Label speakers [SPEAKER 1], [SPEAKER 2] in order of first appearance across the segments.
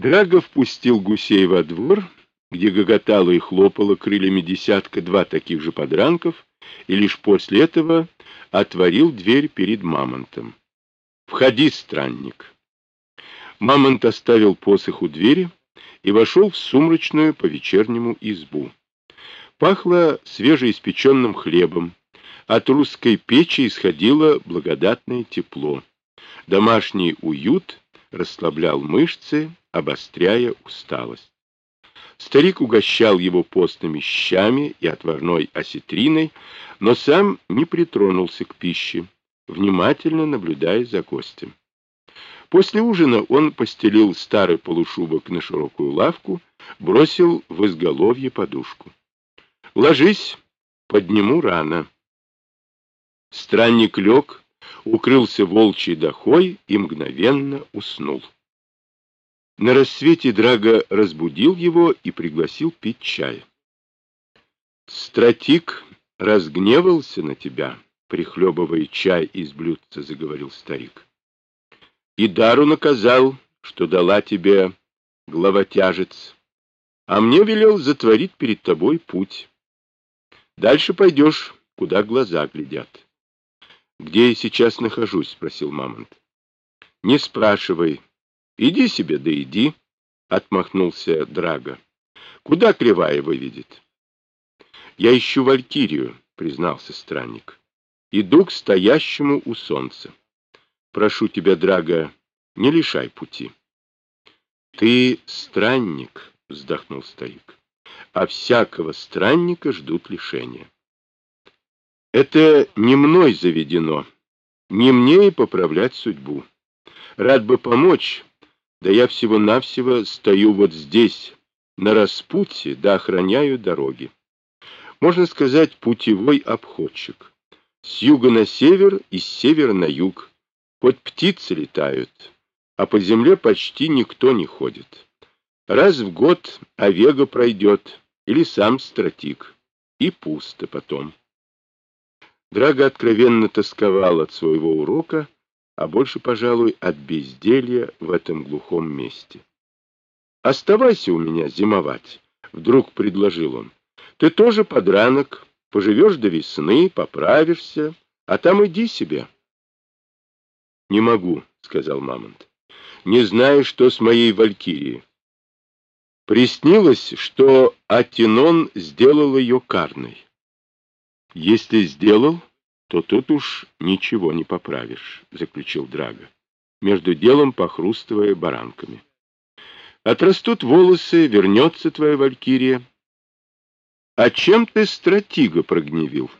[SPEAKER 1] Драго впустил гусей во двор, где гоготало и хлопало крыльями десятка-два таких же подранков, и лишь после этого отворил дверь перед мамонтом. «Входи, странник!» Мамонт оставил посох у двери и вошел в сумрачную по-вечернему избу. Пахло свежеиспеченным хлебом, от русской печи исходило благодатное тепло. Домашний уют расслаблял мышцы, обостряя усталость. Старик угощал его постными щами и отварной осетриной, но сам не притронулся к пище, внимательно наблюдая за гостем. После ужина он постелил старый полушубок на широкую лавку, бросил в изголовье подушку. «Ложись, подниму рано». Странник лег, укрылся волчьей дохой и мгновенно уснул. На рассвете Драго разбудил его и пригласил пить чай. «Стратик разгневался на тебя», — прихлебывая чай из блюдца, заговорил старик. «И дару наказал, что дала тебе главотяжец, а мне велел затворить перед тобой путь. Дальше пойдешь, куда глаза глядят». «Где я сейчас нахожусь?» — спросил Мамонт. «Не спрашивай», Иди себе, да иди, — отмахнулся Драго. Куда кривая выведет? Я ищу Валькирию, — признался странник. Иду к стоящему у солнца. Прошу тебя, Драго, не лишай пути. Ты странник, — вздохнул старик, — а всякого странника ждут лишения. Это не мной заведено, не мне и поправлять судьбу. Рад бы помочь, да я всего-навсего стою вот здесь, на распутье, да охраняю дороги. Можно сказать, путевой обходчик. С юга на север и с севера на юг. Хоть птицы летают, а по земле почти никто не ходит. Раз в год овега пройдет, или сам стратик, и пусто потом. Драго откровенно тосковал от своего урока, а больше, пожалуй, от безделья в этом глухом месте. «Оставайся у меня зимовать», — вдруг предложил он. «Ты тоже подранок, поживешь до весны, поправишься, а там иди себе». «Не могу», — сказал Мамонт. «Не знаю, что с моей Валькирией». Приснилось, что Атинон сделал ее карной. Если сделал, то тут уж ничего не поправишь, — заключил Драго, между делом похрустывая баранками. Отрастут волосы, вернется твоя валькирия. А чем ты стратига прогневил?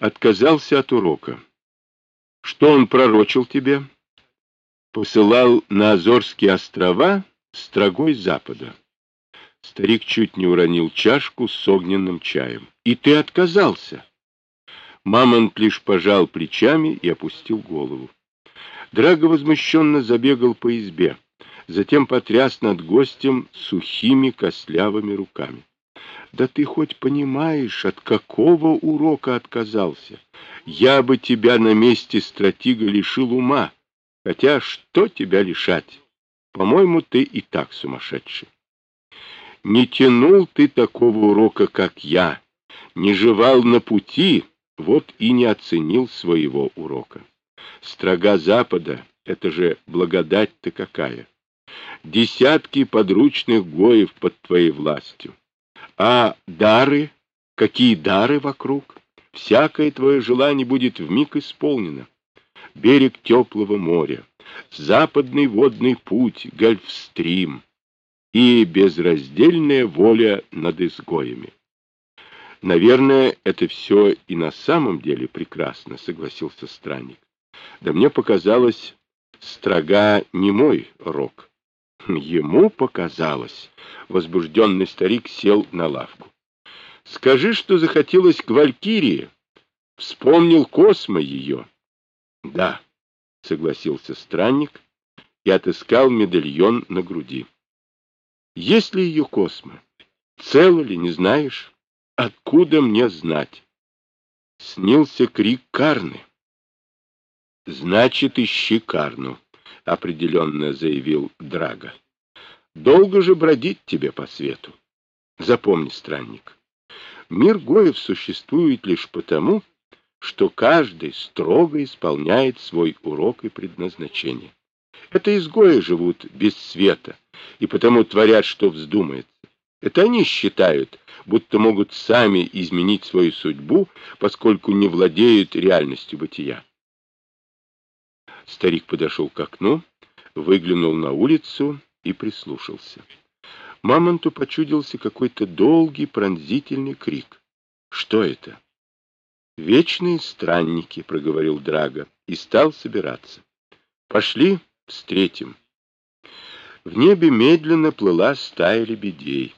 [SPEAKER 1] Отказался от урока. Что он пророчил тебе? Посылал на Азорские острова строгой запада. Старик чуть не уронил чашку с огненным чаем. И ты отказался. Мамонт лишь пожал плечами и опустил голову. Драго возмущенно забегал по избе, затем потряс над гостем сухими костлявыми руками. Да ты хоть понимаешь, от какого урока отказался? Я бы тебя на месте стратега лишил ума. Хотя что тебя лишать? По-моему, ты и так сумасшедший. Не тянул ты такого урока, как я, не жевал на пути, вот и не оценил своего урока. Строга Запада — это же благодать-то какая! Десятки подручных гоев под твоей властью. А дары? Какие дары вокруг? Всякое твое желание будет вмиг исполнено. Берег теплого моря, западный водный путь, гольфстрим и безраздельная воля над изгоями. Наверное, это все и на самом деле прекрасно, согласился странник. Да мне показалось, строга не мой рок. Ему показалось. Возбужденный старик сел на лавку. Скажи, что захотелось к Валькирии. Вспомнил Космо ее. Да, согласился странник и отыскал медальон на груди. Есть ли ее Космо? Цело ли, не знаешь? Откуда мне знать? Снился крик Карны. Значит, ищи Карну, определенно заявил Драга. Долго же бродить тебе по свету. Запомни, странник, мир Гоев существует лишь потому, что каждый строго исполняет свой урок и предназначение. Это изгои живут без света, и потому творят, что вздумается. Это они считают, будто могут сами изменить свою судьбу, поскольку не владеют реальностью бытия. Старик подошел к окну, выглянул на улицу и прислушался. Мамонту почудился какой-то долгий пронзительный крик. Что это? «Вечные странники», — проговорил Драго, и стал собираться. «Пошли, встретим». В небе медленно плыла стая лебедей.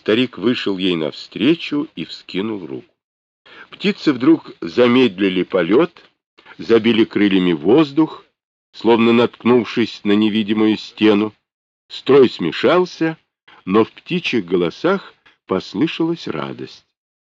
[SPEAKER 1] Старик вышел ей навстречу и вскинул руку. Птицы вдруг замедлили полет, забили крыльями воздух, словно наткнувшись на невидимую стену. Строй смешался, но в птичьих голосах послышалась радость.